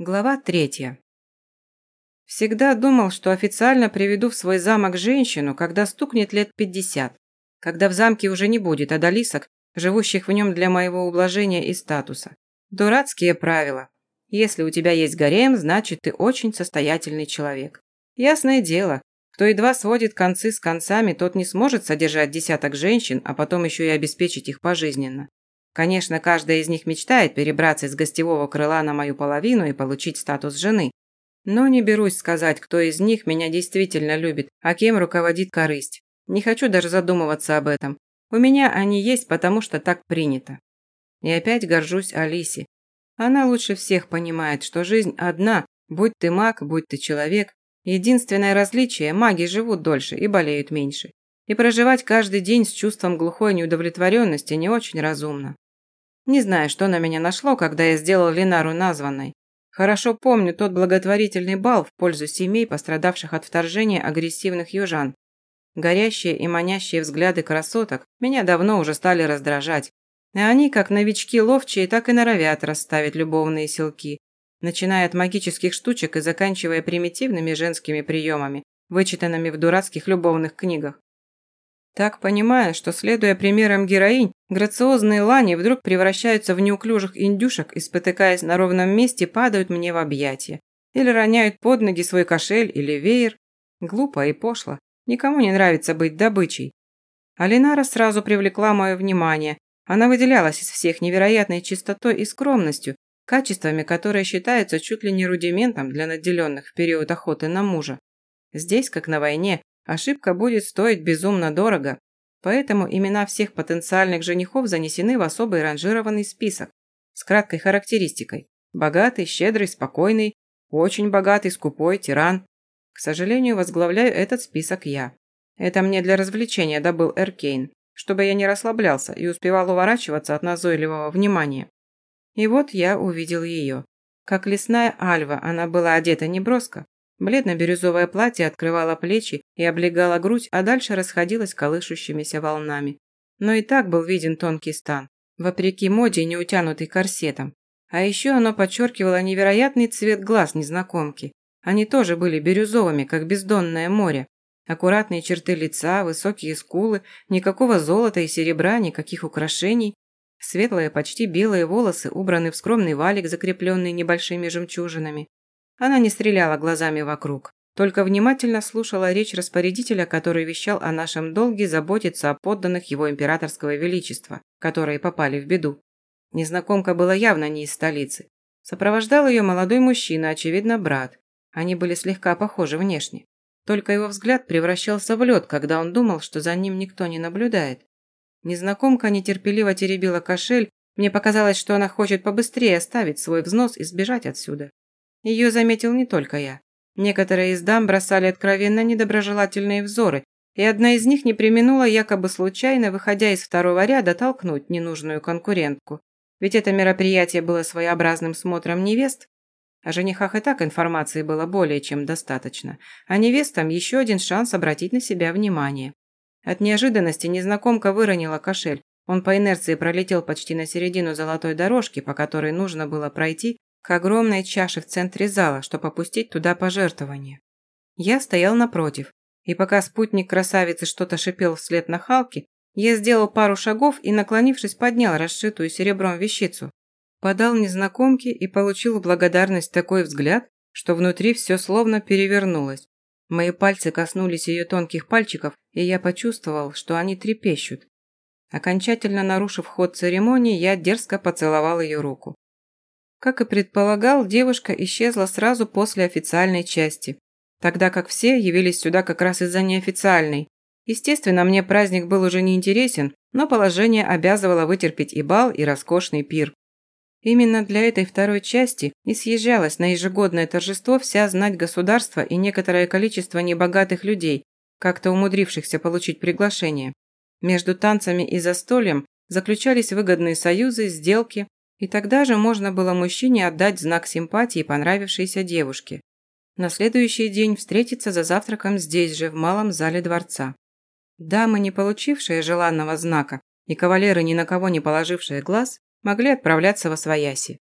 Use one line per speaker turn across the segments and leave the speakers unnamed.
Глава третья. Всегда думал, что официально приведу в свой замок женщину, когда стукнет лет пятьдесят, когда в замке уже не будет одолисок, живущих в нем для моего ублажения и статуса. Дурацкие правила. Если у тебя есть гарем, значит, ты очень состоятельный человек. Ясное дело, кто едва сводит концы с концами, тот не сможет содержать десяток женщин, а потом еще и обеспечить их пожизненно. Конечно, каждая из них мечтает перебраться из гостевого крыла на мою половину и получить статус жены. Но не берусь сказать, кто из них меня действительно любит, а кем руководит корысть. Не хочу даже задумываться об этом. У меня они есть, потому что так принято. И опять горжусь Алисе. Она лучше всех понимает, что жизнь одна, будь ты маг, будь ты человек. Единственное различие – маги живут дольше и болеют меньше. И проживать каждый день с чувством глухой неудовлетворенности не очень разумно. Не знаю, что на меня нашло, когда я сделал Ленару названной. Хорошо помню тот благотворительный бал в пользу семей, пострадавших от вторжения агрессивных южан. Горящие и манящие взгляды красоток меня давно уже стали раздражать. И они, как новички ловчие, так и норовят расставить любовные селки, начиная от магических штучек и заканчивая примитивными женскими приемами, вычитанными в дурацких любовных книгах. Так понимая, что, следуя примерам героинь, грациозные лани вдруг превращаются в неуклюжих индюшек и, спотыкаясь на ровном месте, падают мне в объятия. Или роняют под ноги свой кошель или веер. Глупо и пошло. Никому не нравится быть добычей. Алинара сразу привлекла мое внимание. Она выделялась из всех невероятной чистотой и скромностью, качествами, которые считаются чуть ли не рудиментом для наделенных в период охоты на мужа. Здесь, как на войне, ошибка будет стоить безумно дорого, поэтому имена всех потенциальных женихов занесены в особый ранжированный список с краткой характеристикой. Богатый, щедрый, спокойный, очень богатый, скупой, тиран. К сожалению, возглавляю этот список я. Это мне для развлечения добыл Эркейн, чтобы я не расслаблялся и успевал уворачиваться от назойливого внимания. И вот я увидел ее. Как лесная альва, она была одета неброско, Бледно-бирюзовое платье открывало плечи и облегало грудь, а дальше расходилось колышущимися волнами. Но и так был виден тонкий стан, вопреки моде, не утянутый корсетом. А еще оно подчеркивало невероятный цвет глаз незнакомки. Они тоже были бирюзовыми, как бездонное море. Аккуратные черты лица, высокие скулы, никакого золота и серебра, никаких украшений. Светлые, почти белые волосы убраны в скромный валик, закрепленный небольшими жемчужинами. Она не стреляла глазами вокруг, только внимательно слушала речь распорядителя, который вещал о нашем долге заботиться о подданных его императорского величества, которые попали в беду. Незнакомка была явно не из столицы. Сопровождал ее молодой мужчина, очевидно, брат. Они были слегка похожи внешне. Только его взгляд превращался в лед, когда он думал, что за ним никто не наблюдает. Незнакомка нетерпеливо теребила кошель, мне показалось, что она хочет побыстрее оставить свой взнос и сбежать отсюда. Ее заметил не только я. Некоторые из дам бросали откровенно недоброжелательные взоры, и одна из них не применула якобы случайно, выходя из второго ряда, толкнуть ненужную конкурентку. Ведь это мероприятие было своеобразным смотром невест. О женихах и так информации было более чем достаточно, а невестам еще один шанс обратить на себя внимание. От неожиданности незнакомка выронила кошель. Он по инерции пролетел почти на середину золотой дорожки, по которой нужно было пройти, к огромной чаше в центре зала, чтобы опустить туда пожертвование. Я стоял напротив, и пока спутник красавицы что-то шипел вслед на Халке, я сделал пару шагов и, наклонившись, поднял расшитую серебром вещицу. Подал незнакомке и получил благодарность такой взгляд, что внутри все словно перевернулось. Мои пальцы коснулись ее тонких пальчиков, и я почувствовал, что они трепещут. Окончательно нарушив ход церемонии, я дерзко поцеловал ее руку. Как и предполагал, девушка исчезла сразу после официальной части, тогда как все явились сюда как раз из-за неофициальной. Естественно, мне праздник был уже не интересен, но положение обязывало вытерпеть и бал, и роскошный пир. Именно для этой второй части и съезжалась на ежегодное торжество вся знать государства и некоторое количество небогатых людей, как-то умудрившихся получить приглашение. Между танцами и застольем заключались выгодные союзы, сделки, и тогда же можно было мужчине отдать знак симпатии понравившейся девушке. На следующий день встретиться за завтраком здесь же, в малом зале дворца. Дамы, не получившие желанного знака, и кавалеры, ни на кого не положившие глаз, могли отправляться во свояси.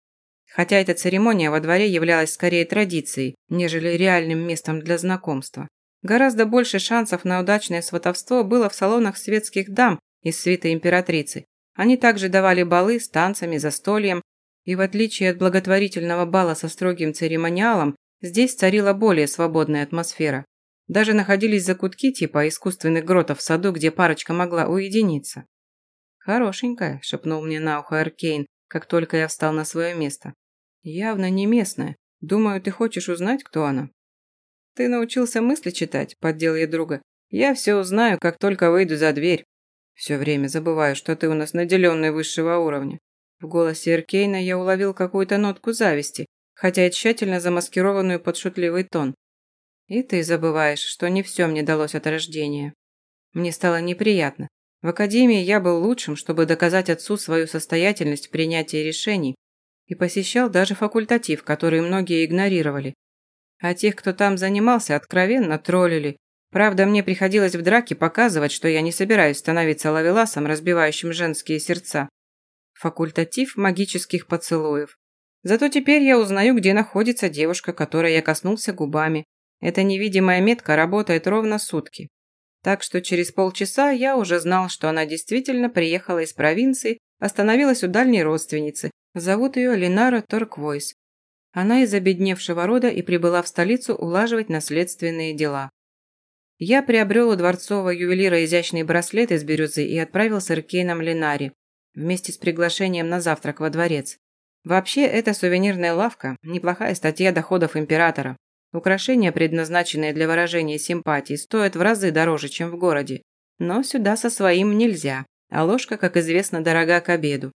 Хотя эта церемония во дворе являлась скорее традицией, нежели реальным местом для знакомства. Гораздо больше шансов на удачное сватовство было в салонах светских дам из свиты императрицы. Они также давали балы с танцами, застольем, и в отличие от благотворительного бала со строгим церемониалом, здесь царила более свободная атмосфера. Даже находились закутки типа искусственных гротов в саду, где парочка могла уединиться. «Хорошенькая», – шепнул мне на ухо Аркейн, как только я встал на свое место. «Явно не местная. Думаю, ты хочешь узнать, кто она?» «Ты научился мысли читать?» – поддел я друга. «Я все узнаю, как только выйду за дверь. Все время забываю, что ты у нас наделенный высшего уровня». В голосе Эркейна я уловил какую-то нотку зависти, хотя и тщательно замаскированную под шутливый тон. «И ты забываешь, что не все мне далось от рождения». Мне стало неприятно. В академии я был лучшим, чтобы доказать отцу свою состоятельность в принятии решений, и посещал даже факультатив, который многие игнорировали, а тех, кто там занимался, откровенно троллили. Правда, мне приходилось в драке показывать, что я не собираюсь становиться лавеласом, разбивающим женские сердца. Факультатив магических поцелуев. Зато теперь я узнаю, где находится девушка, которой я коснулся губами. Эта невидимая метка работает ровно сутки. Так что через полчаса я уже знал, что она действительно приехала из провинции, остановилась у дальней родственницы. Зовут ее Линара Торквойс. Она из обедневшего рода и прибыла в столицу улаживать наследственные дела. Я приобрел у дворцового ювелира изящный браслет из бирюзы и отправил с Эркейном Линари вместе с приглашением на завтрак во дворец. Вообще, это сувенирная лавка – неплохая статья доходов императора. Украшения, предназначенные для выражения симпатии, стоят в разы дороже, чем в городе. Но сюда со своим нельзя, а ложка, как известно, дорога к обеду.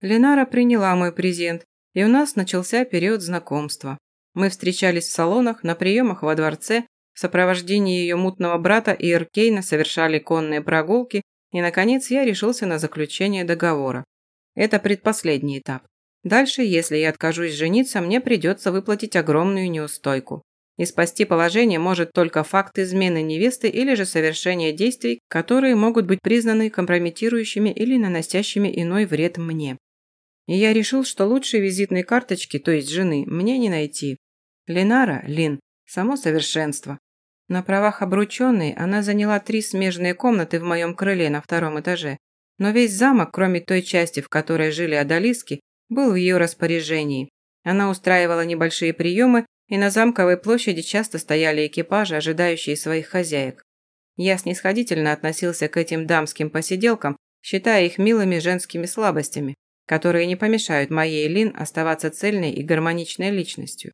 Ленара приняла мой презент и у нас начался период знакомства. Мы встречались в салонах, на приемах во дворце, в сопровождении ее мутного брата и Эркейна совершали конные прогулки, и, наконец, я решился на заключение договора. Это предпоследний этап. Дальше, если я откажусь жениться, мне придется выплатить огромную неустойку. И спасти положение может только факт измены невесты или же совершение действий, которые могут быть признаны компрометирующими или наносящими иной вред мне. И я решил, что лучшей визитной карточки, то есть жены, мне не найти. Ленара, Лин, само совершенство. На правах обрученной она заняла три смежные комнаты в моем крыле на втором этаже. Но весь замок, кроме той части, в которой жили одолиски, был в ее распоряжении. Она устраивала небольшие приемы, и на замковой площади часто стояли экипажи, ожидающие своих хозяек. Я снисходительно относился к этим дамским посиделкам, считая их милыми женскими слабостями, которые не помешают моей Лин оставаться цельной и гармоничной личностью.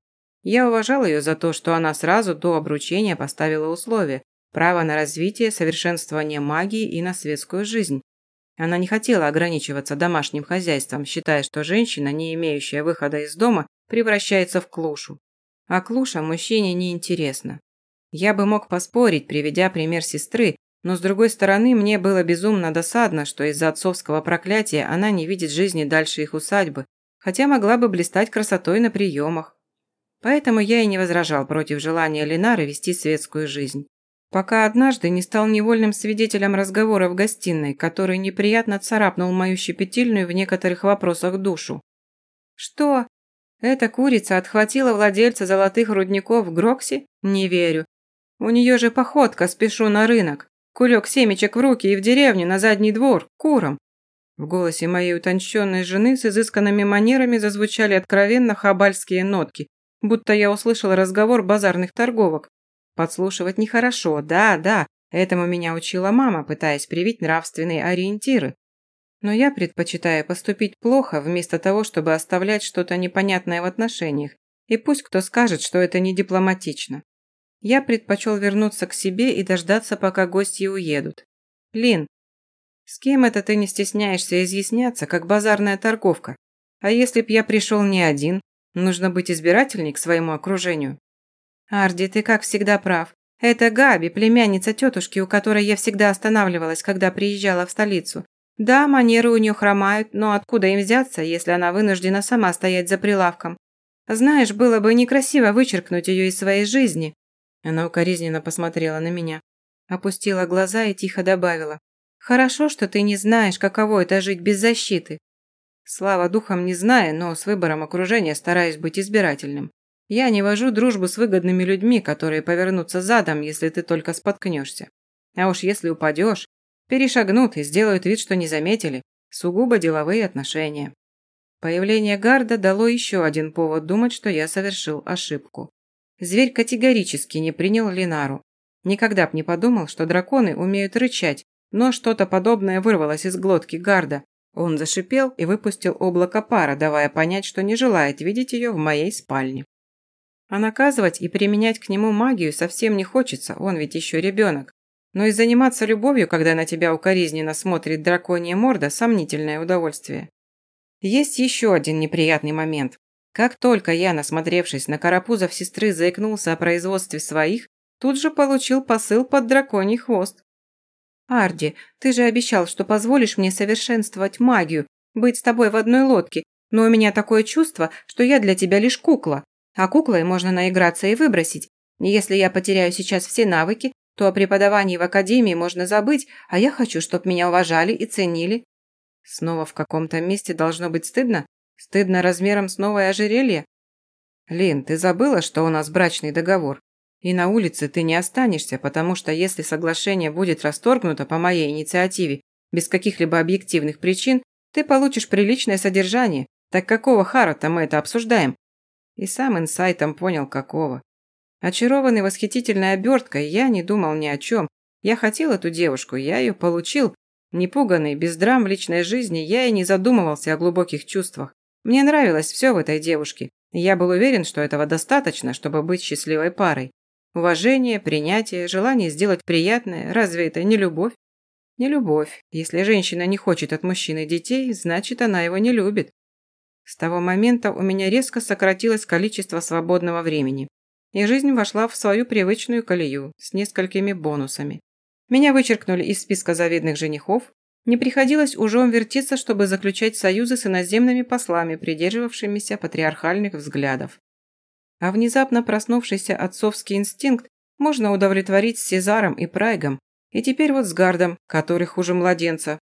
Я уважал ее за то, что она сразу до обручения поставила условие – право на развитие, совершенствование магии и на светскую жизнь. Она не хотела ограничиваться домашним хозяйством, считая, что женщина, не имеющая выхода из дома, превращается в клушу. А клуша мужчине не интересна. Я бы мог поспорить, приведя пример сестры, но с другой стороны, мне было безумно досадно, что из-за отцовского проклятия она не видит жизни дальше их усадьбы, хотя могла бы блистать красотой на приемах. Поэтому я и не возражал против желания Ленары вести светскую жизнь. Пока однажды не стал невольным свидетелем разговора в гостиной, который неприятно царапнул мою щепетильную в некоторых вопросах душу. «Что? Эта курица отхватила владельца золотых рудников в Гроксе? Не верю. У нее же походка, спешу на рынок. Кулек семечек в руки и в деревню, на задний двор, куром. В голосе моей утонченной жены с изысканными манерами зазвучали откровенно хабальские нотки, будто я услышал разговор базарных торговок. Подслушивать нехорошо, да, да, этому меня учила мама, пытаясь привить нравственные ориентиры. Но я предпочитаю поступить плохо, вместо того, чтобы оставлять что-то непонятное в отношениях, и пусть кто скажет, что это не дипломатично. Я предпочел вернуться к себе и дождаться, пока гости уедут. Лин, с кем это ты не стесняешься изъясняться, как базарная торговка? А если б я пришел не один? Нужно быть избирательней к своему окружению. Арди, ты как всегда прав. Это Габи, племянница тетушки, у которой я всегда останавливалась, когда приезжала в столицу. Да, манеры у нее хромают, но откуда им взяться, если она вынуждена сама стоять за прилавком? Знаешь, было бы некрасиво вычеркнуть ее из своей жизни. Она укоризненно посмотрела на меня, опустила глаза и тихо добавила. «Хорошо, что ты не знаешь, каково это жить без защиты». Слава духом не знаю, но с выбором окружения стараюсь быть избирательным. Я не вожу дружбу с выгодными людьми, которые повернутся задом, если ты только споткнешься. А уж если упадешь, перешагнут и сделают вид, что не заметили. Сугубо деловые отношения. Появление Гарда дало еще один повод думать, что я совершил ошибку. Зверь категорически не принял Линару. Никогда б не подумал, что драконы умеют рычать, но что-то подобное вырвалось из глотки Гарда, он зашипел и выпустил облако пара, давая понять, что не желает видеть ее в моей спальне. А наказывать и применять к нему магию совсем не хочется, он ведь еще ребенок. Но и заниматься любовью, когда на тебя укоризненно смотрит драконья морда, сомнительное удовольствие. Есть еще один неприятный момент. Как только я, насмотревшись на карапузов сестры, заикнулся о производстве своих, тут же получил посыл под драконий хвост. «Арди, ты же обещал, что позволишь мне совершенствовать магию, быть с тобой в одной лодке, но у меня такое чувство, что я для тебя лишь кукла, а куклой можно наиграться и выбросить. Если я потеряю сейчас все навыки, то о преподавании в академии можно забыть, а я хочу, чтобы меня уважали и ценили». Снова в каком-то месте должно быть стыдно? Стыдно размером с новое ожерелье? Лин, ты забыла, что у нас брачный договор? И на улице ты не останешься, потому что если соглашение будет расторгнуто по моей инициативе без каких-либо объективных причин, ты получишь приличное содержание. Так какого хара-то мы это обсуждаем? И сам инсайтом понял, какого. Очарованный восхитительной оберткой, я не думал ни о чем. Я хотел эту девушку, я ее получил. Непуганный, без драм в личной жизни, я и не задумывался о глубоких чувствах. Мне нравилось все в этой девушке. я был уверен, что этого достаточно, чтобы быть счастливой парой. Уважение, принятие, желание сделать приятное – разве это не любовь? Не любовь. Если женщина не хочет от мужчины детей, значит, она его не любит. С того момента у меня резко сократилось количество свободного времени, и жизнь вошла в свою привычную колею с несколькими бонусами. Меня вычеркнули из списка завидных женихов, не приходилось ужом вертеться, чтобы заключать союзы с иноземными послами, придерживавшимися патриархальных взглядов. А внезапно проснувшийся отцовский инстинкт можно удовлетворить с Сезаром и Прайгом, и теперь вот с Гардом, который хуже младенца,